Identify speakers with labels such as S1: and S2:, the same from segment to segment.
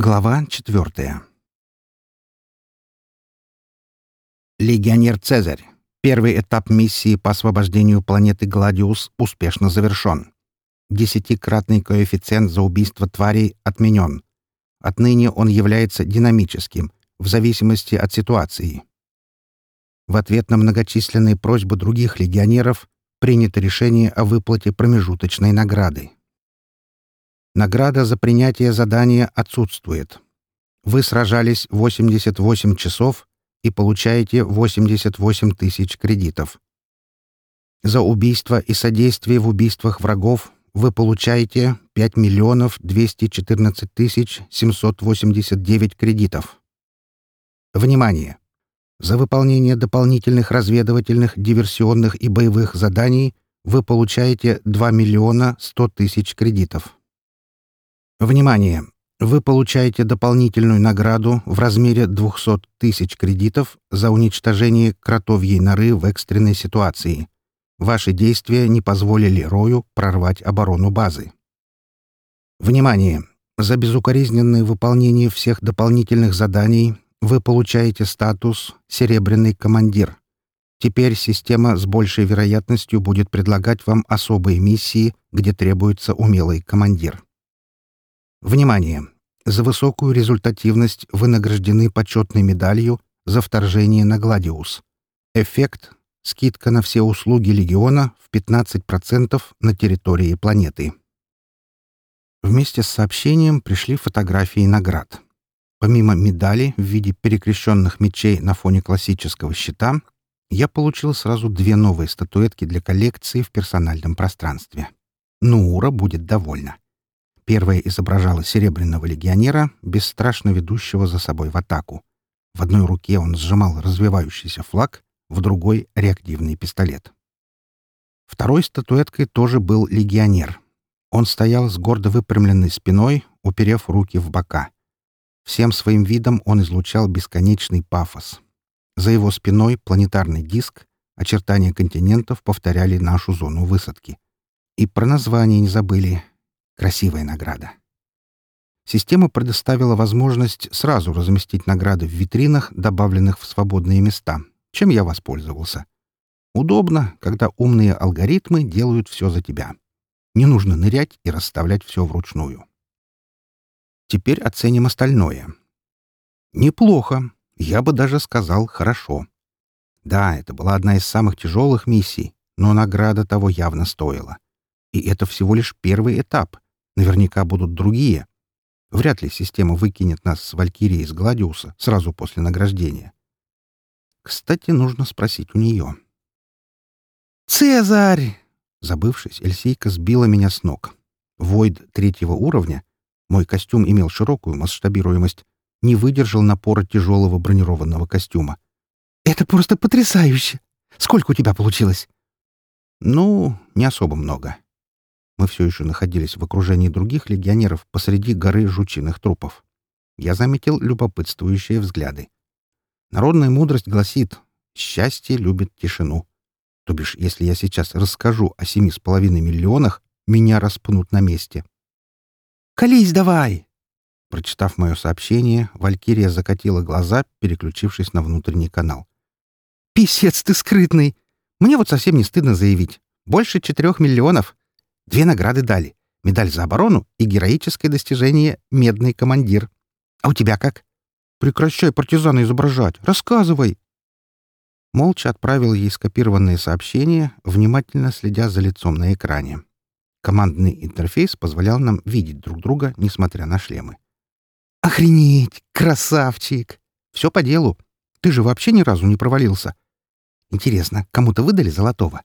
S1: Глава четвертая. Легионер Цезарь. Первый этап миссии по освобождению планеты Гладиус успешно завершен. Десятикратный коэффициент за убийство тварей отменен. Отныне он является динамическим, в зависимости от ситуации. В ответ на многочисленные просьбы других легионеров принято решение о выплате промежуточной награды. Награда за принятие задания отсутствует. Вы сражались 88 часов и получаете 88 тысяч кредитов. За убийство и содействие в убийствах врагов вы получаете 5 миллионов 214 тысяч 789 кредитов. Внимание! За выполнение дополнительных разведывательных, диверсионных и боевых заданий вы получаете 2 миллиона 100 тысяч кредитов. Внимание! Вы получаете дополнительную награду в размере 200 тысяч кредитов за уничтожение кротовьей норы в экстренной ситуации. Ваши действия не позволили Рою прорвать оборону базы. Внимание! За безукоризненное выполнение всех дополнительных заданий вы получаете статус «Серебряный командир». Теперь система с большей вероятностью будет предлагать вам особые миссии, где требуется умелый командир. Внимание! За высокую результативность вы награждены почетной медалью за вторжение на Гладиус. Эффект — скидка на все услуги Легиона в 15% на территории планеты. Вместе с сообщением пришли фотографии наград. Помимо медали в виде перекрещенных мечей на фоне классического щита, я получил сразу две новые статуэтки для коллекции в персональном пространстве. Нуура будет довольна. Первая изображала серебряного легионера, бесстрашно ведущего за собой в атаку. В одной руке он сжимал развивающийся флаг, в другой — реактивный пистолет. Второй статуэткой тоже был легионер. Он стоял с гордо выпрямленной спиной, уперев руки в бока. Всем своим видом он излучал бесконечный пафос. За его спиной планетарный диск, очертания континентов повторяли нашу зону высадки. И про название не забыли Красивая награда. Система предоставила возможность сразу разместить награды в витринах, добавленных в свободные места, чем я воспользовался. Удобно, когда умные алгоритмы делают все за тебя. Не нужно нырять и расставлять все вручную. Теперь оценим остальное. Неплохо. Я бы даже сказал «хорошо». Да, это была одна из самых тяжелых миссий, но награда того явно стоила. И это всего лишь первый этап — Наверняка будут другие. Вряд ли система выкинет нас с Валькирией из Гладиуса сразу после награждения. Кстати, нужно спросить у нее. «Цезарь!» Забывшись, Эльсейка сбила меня с ног. Войд третьего уровня, мой костюм имел широкую масштабируемость, не выдержал напора тяжелого бронированного костюма. «Это просто потрясающе! Сколько у тебя получилось?» «Ну, не особо много. Мы все еще находились в окружении других легионеров посреди горы жучиных трупов. Я заметил любопытствующие взгляды. Народная мудрость гласит «счастье любит тишину». То бишь, если я сейчас расскажу о семи с половиной миллионах, меня распнут на месте. «Колись давай!» Прочитав мое сообщение, Валькирия закатила глаза, переключившись на внутренний канал. «Писец ты скрытный! Мне вот совсем не стыдно заявить. Больше четырех миллионов. Две награды дали. Медаль за оборону и героическое достижение «Медный командир». А у тебя как? Прекращай партизана изображать. Рассказывай. Молча отправил ей скопированное сообщение, внимательно следя за лицом на экране. Командный интерфейс позволял нам видеть друг друга, несмотря на шлемы. «Охренеть! Красавчик! Все по делу. Ты же вообще ни разу не провалился. Интересно, кому-то выдали золотого?»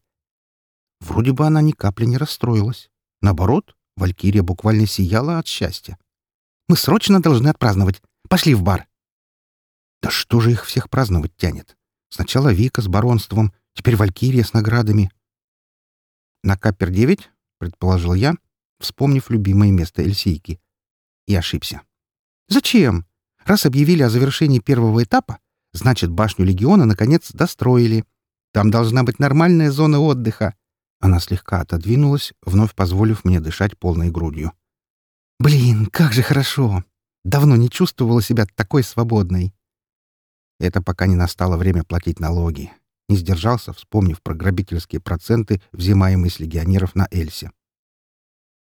S1: Вроде бы она ни капли не расстроилась. Наоборот, Валькирия буквально сияла от счастья. «Мы срочно должны отпраздновать. Пошли в бар». Да что же их всех праздновать тянет? Сначала Вика с баронством, теперь Валькирия с наградами. «На Капер-9?» — предположил я, вспомнив любимое место Эльсейки. И ошибся. «Зачем? Раз объявили о завершении первого этапа, значит, башню Легиона наконец достроили. Там должна быть нормальная зона отдыха. Она слегка отодвинулась, вновь позволив мне дышать полной грудью. «Блин, как же хорошо! Давно не чувствовала себя такой свободной. Это пока не настало время платить налоги. Не сдержался, вспомнив про грабительские проценты, взимаемые с легионеров на Эльсе.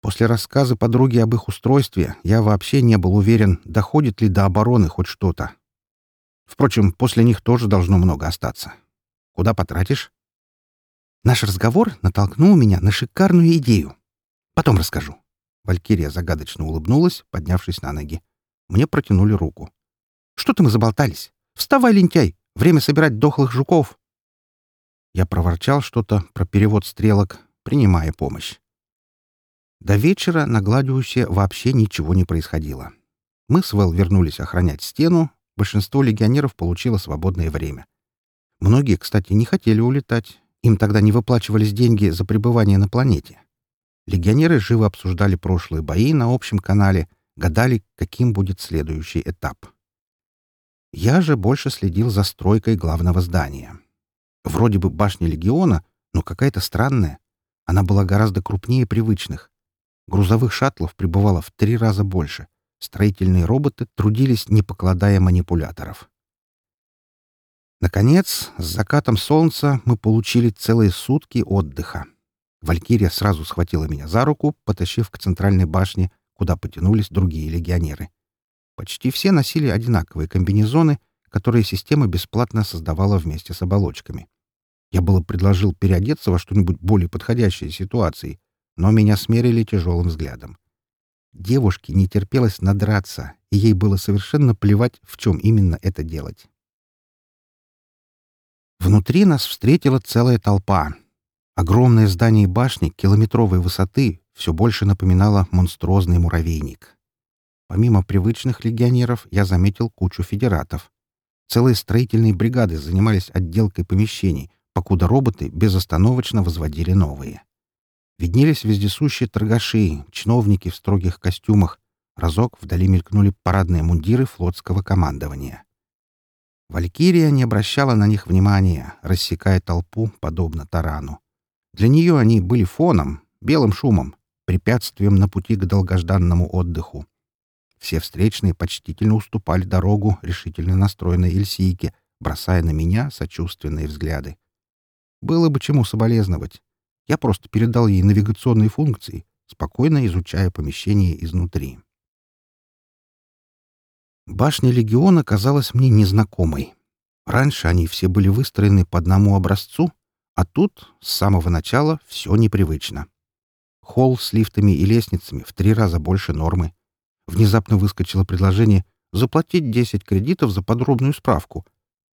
S1: После рассказа подруги об их устройстве я вообще не был уверен, доходит ли до обороны хоть что-то. Впрочем, после них тоже должно много остаться. Куда потратишь? Наш разговор натолкнул меня на шикарную идею. Потом расскажу. Валькирия загадочно улыбнулась, поднявшись на ноги. Мне протянули руку. «Что-то мы заболтались. Вставай, лентяй! Время собирать дохлых жуков!» Я проворчал что-то про перевод стрелок, принимая помощь. До вечера на Гладиусе вообще ничего не происходило. Мы с Вэл вернулись охранять стену, большинство легионеров получило свободное время. Многие, кстати, не хотели улетать, им тогда не выплачивались деньги за пребывание на планете. Легионеры живо обсуждали прошлые бои на общем канале, гадали, каким будет следующий этап. Я же больше следил за стройкой главного здания. Вроде бы башня легиона, но какая-то странная. Она была гораздо крупнее привычных. Грузовых шаттлов прибывало в три раза больше. Строительные роботы трудились, не покладая манипуляторов. Наконец, с закатом солнца мы получили целые сутки отдыха. Валькирия сразу схватила меня за руку, потащив к центральной башне, куда потянулись другие легионеры. Почти все носили одинаковые комбинезоны, которые система бесплатно создавала вместе с оболочками. Я было предложил переодеться во что-нибудь более подходящее ситуации, но меня смерили тяжелым взглядом. Девушке не терпелось надраться, и ей было совершенно плевать, в чем именно это делать. Внутри нас встретила целая толпа. Огромное здание башни километровой высоты все больше напоминало монструозный муравейник. Помимо привычных легионеров, я заметил кучу федератов. Целые строительные бригады занимались отделкой помещений, покуда роботы безостановочно возводили новые. Виднелись вездесущие торгаши, чиновники в строгих костюмах. Разок вдали мелькнули парадные мундиры флотского командования. Валькирия не обращала на них внимания, рассекая толпу, подобно тарану. Для нее они были фоном, белым шумом, препятствием на пути к долгожданному отдыху. Все встречные почтительно уступали дорогу решительно настроенной Эльсийке, бросая на меня сочувственные взгляды. Было бы чему соболезновать. Я просто передал ей навигационные функции, спокойно изучая помещение изнутри. Башня легиона казалась мне незнакомой. Раньше они все были выстроены по одному образцу, а тут с самого начала все непривычно. Холл с лифтами и лестницами в три раза больше нормы. Внезапно выскочило предложение заплатить 10 кредитов за подробную справку.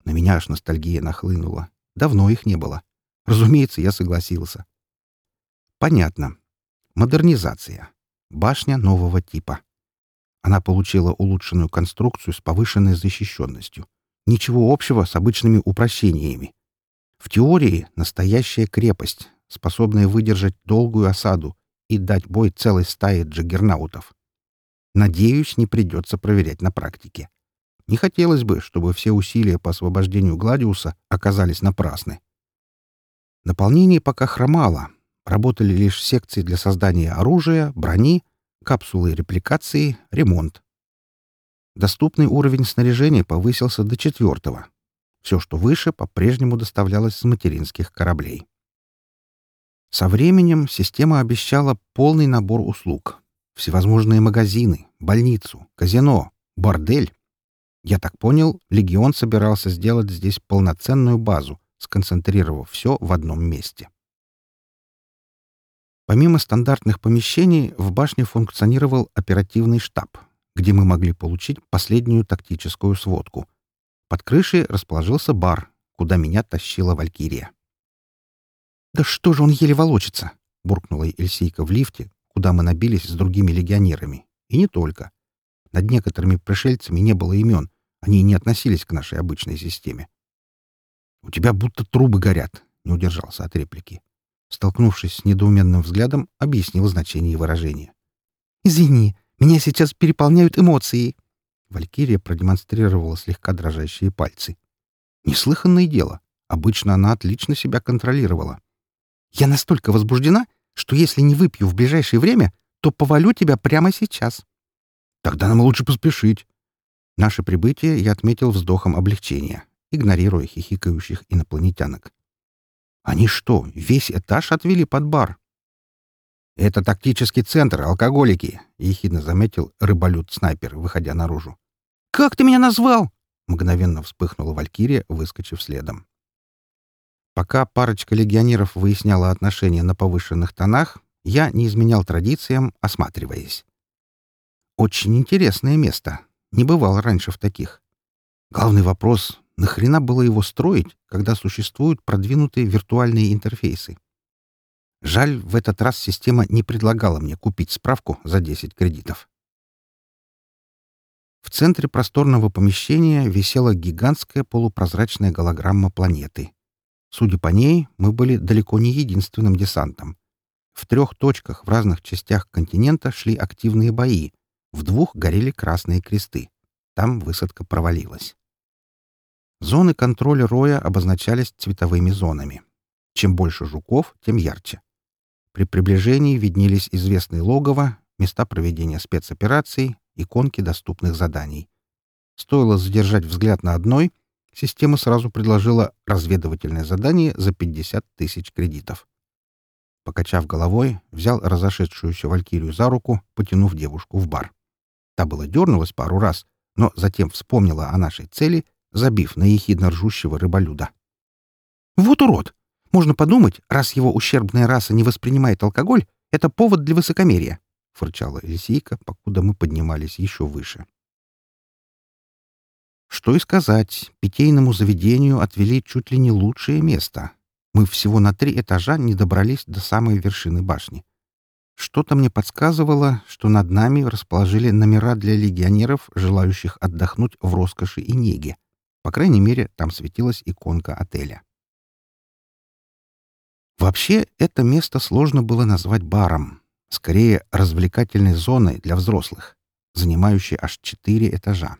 S1: На меня аж ностальгия нахлынула. Давно их не было. Разумеется, я согласился. Понятно. Модернизация. Башня нового типа. Она получила улучшенную конструкцию с повышенной защищенностью. Ничего общего с обычными упрощениями. В теории настоящая крепость, способная выдержать долгую осаду и дать бой целой стае джаггернаутов. Надеюсь, не придется проверять на практике. Не хотелось бы, чтобы все усилия по освобождению Гладиуса оказались напрасны. Наполнение пока хромало, Работали лишь секции для создания оружия, брони, капсулы репликации, ремонт. Доступный уровень снаряжения повысился до четвертого. Все, что выше, по-прежнему доставлялось с материнских кораблей. Со временем система обещала полный набор услуг. Всевозможные магазины, больницу, казино, бордель. Я так понял, Легион собирался сделать здесь полноценную базу, сконцентрировав все в одном месте. Помимо стандартных помещений, в башне функционировал оперативный штаб, где мы могли получить последнюю тактическую сводку. Под крышей расположился бар, куда меня тащила Валькирия. «Да что же он еле волочится?» — буркнула Эльсейка в лифте, куда мы набились с другими легионерами. И не только. Над некоторыми пришельцами не было имен, они не относились к нашей обычной системе. «У тебя будто трубы горят», — не удержался от реплики столкнувшись с недоуменным взглядом, объяснил значение выражения. «Извини, меня сейчас переполняют эмоции». Валькирия продемонстрировала слегка дрожащие пальцы. Неслыханное дело. Обычно она отлично себя контролировала. «Я настолько возбуждена, что если не выпью в ближайшее время, то повалю тебя прямо сейчас». Тогда нам лучше поспешить. Наше прибытие я отметил вздохом облегчения, игнорируя хихикающих инопланетянок. Они что, весь этаж отвели под бар? «Это тактический центр, алкоголики», — ехидно заметил рыболют-снайпер, выходя наружу. «Как ты меня назвал?» — мгновенно вспыхнула Валькирия, выскочив следом. Пока парочка легионеров выясняла отношения на повышенных тонах, я не изменял традициям, осматриваясь. Очень интересное место. Не бывало раньше в таких. Главный вопрос — нахрена было его строить, когда существуют продвинутые виртуальные интерфейсы? Жаль, в этот раз система не предлагала мне купить справку за 10 кредитов. В центре просторного помещения висела гигантская полупрозрачная голограмма планеты. Судя по ней, мы были далеко не единственным десантом. В трех точках в разных частях континента шли активные бои. В двух горели красные кресты. Там высадка провалилась. Зоны контроля роя обозначались цветовыми зонами. Чем больше жуков, тем ярче. При приближении виднелись известные логово, места проведения спецопераций, иконки доступных заданий. Стоило задержать взгляд на одной, система сразу предложила разведывательное задание за 50 тысяч кредитов. Покачав головой, взял разошедшуюся Валькирию за руку, потянув девушку в бар. Та была дернулась пару раз, но затем вспомнила о нашей цели, забив на ехидно ржущего рыболюда. «Вот урод! Можно подумать, раз его ущербная раса не воспринимает алкоголь, это повод для высокомерия!» — фырчала Эльсейка, покуда мы поднимались еще выше. Что и сказать, питейному заведению отвели чуть ли не лучшее место. Мы всего на три этажа не добрались до самой вершины башни. Что-то мне подсказывало, что над нами расположили номера для легионеров, желающих отдохнуть в роскоши и неге. По крайней мере, там светилась иконка отеля. Вообще, это место сложно было назвать баром. Скорее, развлекательной зоной для взрослых, занимающей аж четыре этажа.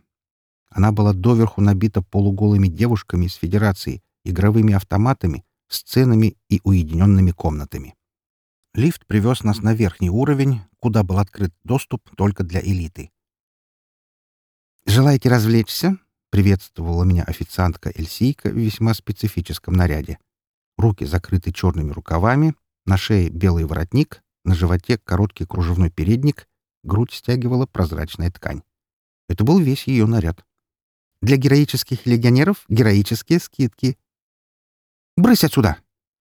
S1: Она была доверху набита полуголыми девушками из Федерации, игровыми автоматами, сценами и уединенными комнатами. Лифт привез нас на верхний уровень, куда был открыт доступ только для элиты. «Желаете развлечься?» — приветствовала меня официантка Эльсийка в весьма специфическом наряде. Руки закрыты черными рукавами, на шее белый воротник, на животе короткий кружевной передник, грудь стягивала прозрачная ткань. Это был весь ее наряд. Для героических легионеров героические скидки. «Брысь отсюда!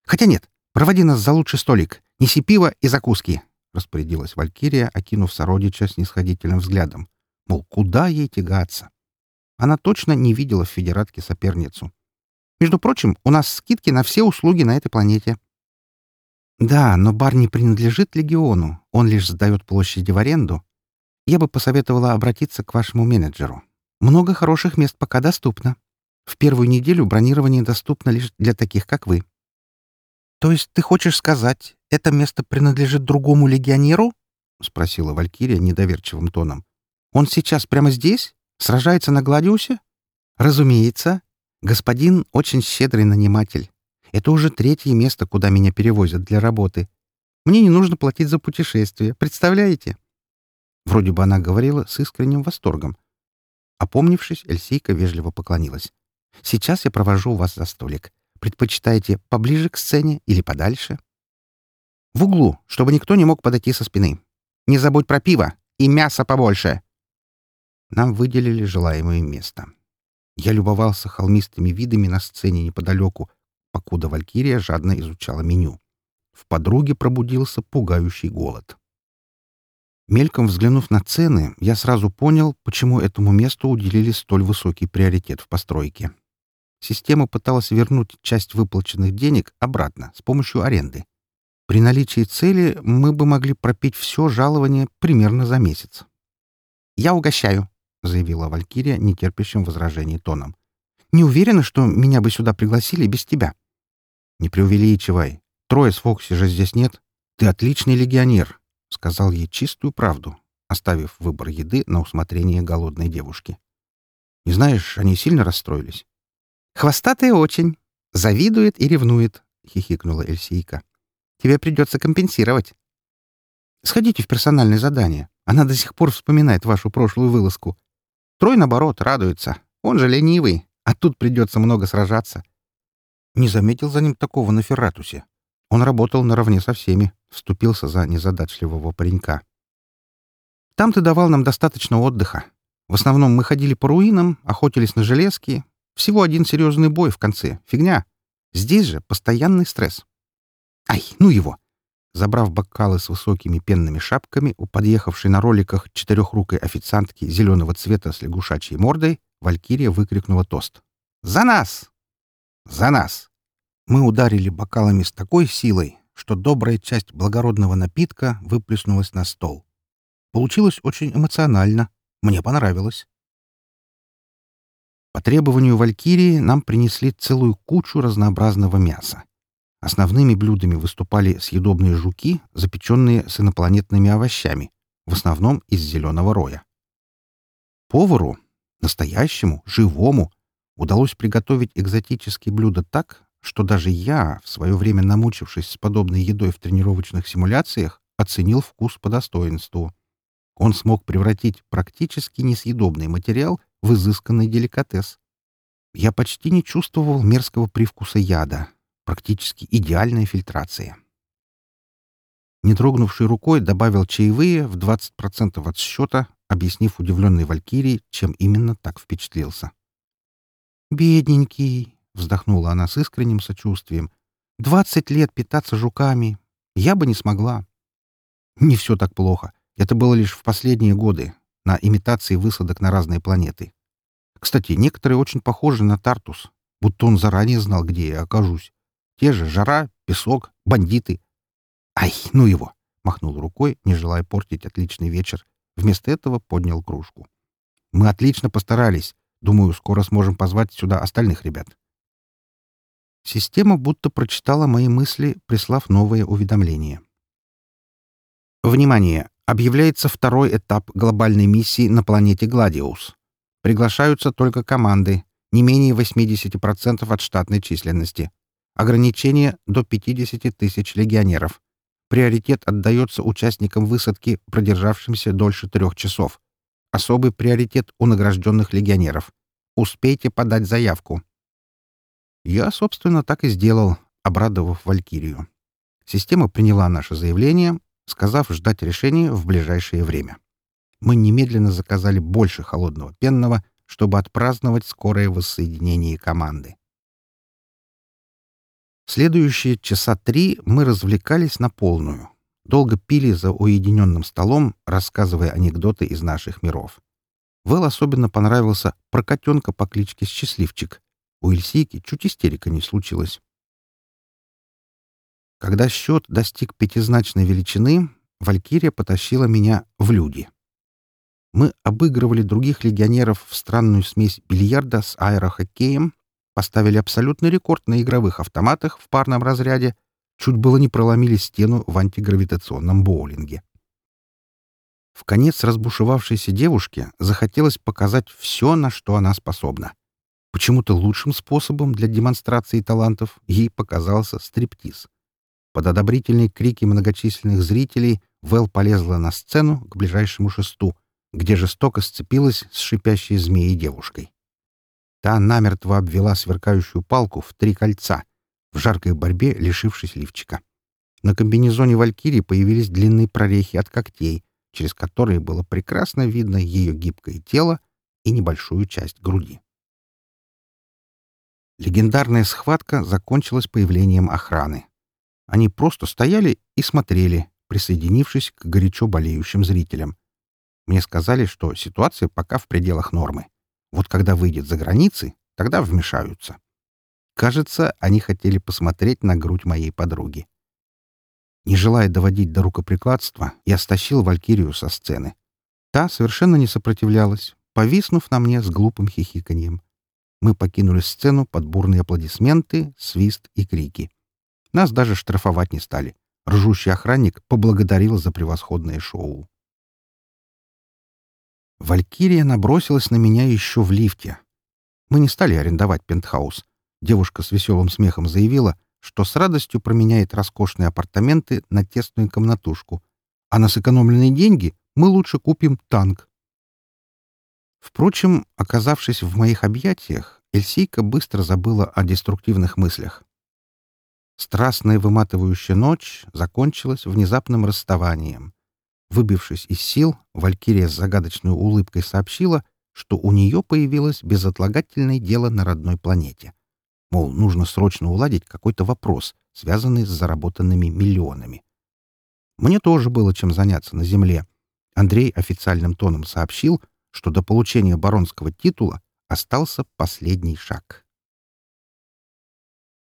S1: Хотя нет, проводи нас за лучший столик. Неси пиво и закуски!» — распорядилась Валькирия, окинув сородича с нисходительным взглядом. Мол, куда ей тягаться? Она точно не видела в Федератке соперницу. Между прочим, у нас скидки на все услуги на этой планете. Да, но бар не принадлежит Легиону, он лишь сдает площади в аренду. Я бы посоветовала обратиться к вашему менеджеру. Много хороших мест пока доступно. В первую неделю бронирование доступно лишь для таких, как вы. То есть ты хочешь сказать, это место принадлежит другому легионеру? спросила Валькирия недоверчивым тоном. Он сейчас прямо здесь? Сражается на Гладиусе? Разумеется. Господин очень щедрый наниматель. Это уже третье место, куда меня перевозят для работы. Мне не нужно платить за путешествие, представляете? Вроде бы она говорила с искренним восторгом. Опомнившись, Эльсейка вежливо поклонилась. «Сейчас я провожу вас за столик. Предпочитаете поближе к сцене или подальше?» «В углу, чтобы никто не мог подойти со спины. Не забудь про пиво и мясо побольше!» Нам выделили желаемое место. Я любовался холмистыми видами на сцене неподалеку, покуда Валькирия жадно изучала меню. В подруге пробудился пугающий голод. Мельком взглянув на цены, я сразу понял, почему этому месту уделили столь высокий приоритет в постройке. Система пыталась вернуть часть выплаченных денег обратно с помощью аренды. При наличии цели мы бы могли пропить все жалование примерно за месяц. «Я угощаю», — заявила Валькирия нетерпящим возражений тоном. «Не уверена, что меня бы сюда пригласили без тебя». «Не преувеличивай. Трое с Фокси же здесь нет. Ты отличный легионер», — сказал ей чистую правду, оставив выбор еды на усмотрение голодной девушки. «Не знаешь, они сильно расстроились?» «Хвостатая очень. Завидует и ревнует», — хихикнула Эльсийка. «Тебе придется компенсировать». «Сходите в персональное задание. Она до сих пор вспоминает вашу прошлую вылазку. Трой, наоборот, радуется. Он же ленивый, а тут придется много сражаться. Не заметил за ним такого на Ферратусе. Он работал наравне со всеми, вступился за незадачливого паренька. Там ты давал нам достаточно отдыха. В основном мы ходили по руинам, охотились на железки. Всего один серьезный бой в конце. Фигня. Здесь же постоянный стресс. Ай, ну его! Забрав бокалы с высокими пенными шапками у подъехавшей на роликах четырехрукой официантки зеленого цвета с лягушачьей мордой, Валькирия выкрикнула тост. «За нас!» «За нас!» Мы ударили бокалами с такой силой, что добрая часть благородного напитка выплеснулась на стол. Получилось очень эмоционально. Мне понравилось. По требованию Валькирии нам принесли целую кучу разнообразного мяса. Основными блюдами выступали съедобные жуки, запеченные с инопланетными овощами, в основном из зеленого роя. Повару, настоящему, живому, удалось приготовить экзотические блюда так, что даже я, в свое время намучившись с подобной едой в тренировочных симуляциях, оценил вкус по достоинству. Он смог превратить практически несъедобный материал в изысканный деликатес. Я почти не чувствовал мерзкого привкуса яда, Практически идеальная фильтрация. Не дрогнувшей рукой добавил чаевые в 20% от счета, объяснив удивленной Валькирии, чем именно так впечатлился. «Бедненький!» — вздохнула она с искренним сочувствием. «Двадцать лет питаться жуками. Я бы не смогла». «Не все так плохо. Это было лишь в последние годы, на имитации высадок на разные планеты. Кстати, некоторые очень похожи на Тартус, будто он заранее знал, где я окажусь. Те же жара, песок, бандиты. «Ай, ну его!» — махнул рукой, не желая портить отличный вечер. Вместо этого поднял кружку. «Мы отлично постарались. Думаю, скоро сможем позвать сюда остальных ребят». Система будто прочитала мои мысли, прислав новое уведомление. Внимание! Объявляется второй этап глобальной миссии на планете Гладиус. Приглашаются только команды, не менее 80% от штатной численности. Ограничение до 50 тысяч легионеров. Приоритет отдается участникам высадки, продержавшимся дольше трех часов. Особый приоритет у награжденных легионеров. Успейте подать заявку. Я, собственно, так и сделал, обрадовав Валькирию. Система приняла наше заявление, сказав ждать решения в ближайшее время. Мы немедленно заказали больше холодного пенного, чтобы отпраздновать скорое воссоединение команды. Следующие часа три мы развлекались на полную. Долго пили за уединенным столом, рассказывая анекдоты из наших миров. Вэл особенно понравился про котенка по кличке Счастливчик. У Эльсийки чуть истерика не случилась. Когда счет достиг пятизначной величины, Валькирия потащила меня в люди. Мы обыгрывали других легионеров в странную смесь бильярда с аэрохоккеем, поставили абсолютный рекорд на игровых автоматах в парном разряде, чуть было не проломили стену в антигравитационном боулинге. В конец разбушевавшейся девушке захотелось показать все, на что она способна. Почему-то лучшим способом для демонстрации талантов ей показался стриптиз. Под одобрительные крики многочисленных зрителей Вэл полезла на сцену к ближайшему шесту, где жестоко сцепилась с шипящей змеей девушкой. Та намертво обвела сверкающую палку в три кольца, в жаркой борьбе лишившись лифчика. На комбинезоне Валькирии появились длинные прорехи от когтей, через которые было прекрасно видно ее гибкое тело и небольшую часть груди. Легендарная схватка закончилась появлением охраны. Они просто стояли и смотрели, присоединившись к горячо болеющим зрителям. Мне сказали, что ситуация пока в пределах нормы. Вот когда выйдет за границы, тогда вмешаются. Кажется, они хотели посмотреть на грудь моей подруги. Не желая доводить до рукоприкладства, я стащил Валькирию со сцены. Та совершенно не сопротивлялась, повиснув на мне с глупым хихиканьем. Мы покинули сцену под бурные аплодисменты, свист и крики. Нас даже штрафовать не стали. Ржущий охранник поблагодарил за превосходное шоу. Валькирия набросилась на меня еще в лифте. Мы не стали арендовать пентхаус. Девушка с веселым смехом заявила, что с радостью променяет роскошные апартаменты на тесную комнатушку, а на сэкономленные деньги Мы лучше купим танк». Впрочем, оказавшись в моих объятиях, Эльсийка быстро забыла о деструктивных мыслях. Страстная выматывающая ночь закончилась внезапным расставанием. Выбившись из сил, Валькирия с загадочной улыбкой сообщила, что у нее появилось безотлагательное дело на родной планете. Мол, нужно срочно уладить какой-то вопрос, связанный с заработанными миллионами. Мне тоже было чем заняться на Земле. Андрей официальным тоном сообщил, что до получения баронского титула остался последний шаг.